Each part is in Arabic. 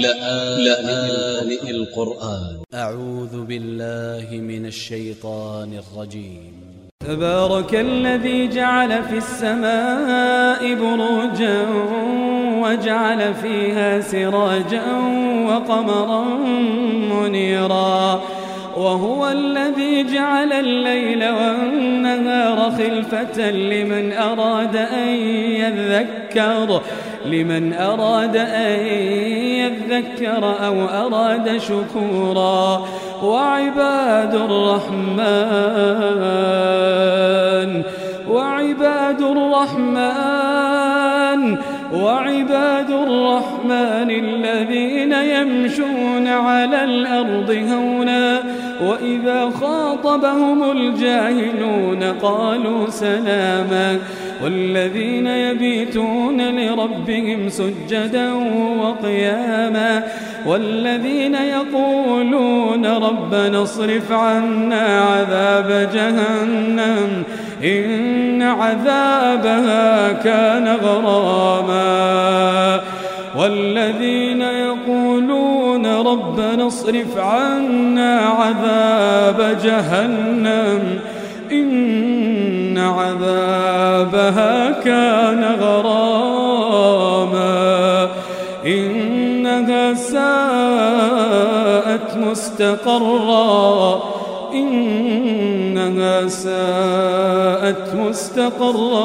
لآن القرآن. أ ع و ذ ب ا ل ل ه من ا ل ش ي ط ا ن ا ل ج ي م تبارك الذي جعل في السماء بروجا وجعل فيها سراجا وقمرا منيرا وهو الذي جعل الليل والنهار خلفة لمن أراد أن يذكر لمن أراد أن يذكر أو أراد شكورا. وعباد الرحمن وعباد الرحمن وعباد الرحمن الذين يمشون على الأرض هونا. وإذا خاطبهم الجاهلون قالوا سلاما. والذين يبيتون لربهم سجدا وقياما والذين يقولون ربنا اصرف عنا عذاب جهنم إن عذابها كان غراما والذين يقولون ربنا اصرف عنا عذاب جهنم عذابها كان غراما. إنها ساءت مستقرا. إنها ساءت مستقرا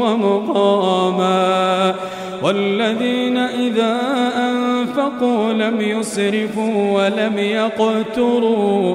ومقاما. والذين إذا أنفقوا لم يسرفوا ولم يقتروا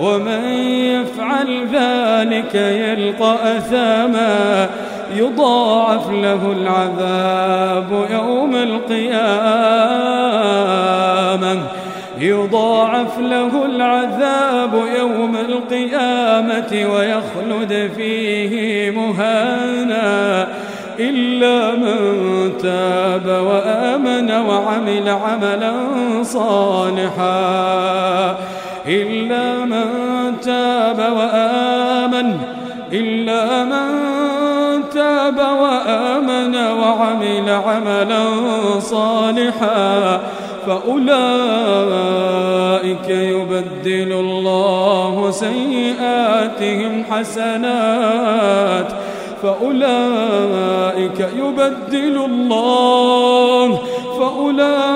ومن يفعل ذلك يلقى أثاما يضاعف له العذاب يوم القيامة. يضاعف له العذاب يوم القيامة ويخلد فيه مهانا إلا من تاب وآمن وعمل عملا صالحا. إلا من تاب وآمن إلا من تاب وآمن وعمل عملا صالحا فأولئك يبدل الله سيئاتهم حسنات فأولئك يبدل الله فأولئك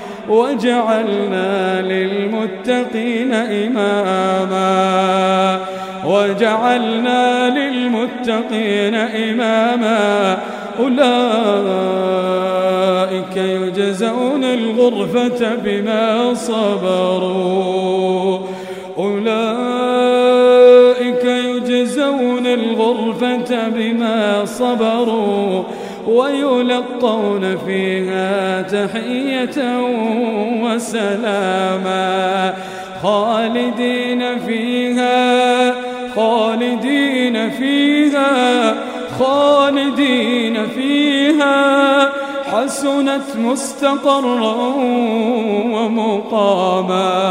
وجعلنا للمتقين إماما. وجعلنا للمتقين إماما. أولئك يجزون الغرفة بما صبروا. أولئك الغرفة بما صبروا ويلقون فيها تحية وسلاما. خالدين فيها خالدين فيها خالدين فيها. حسنت مستقرا ومقاما.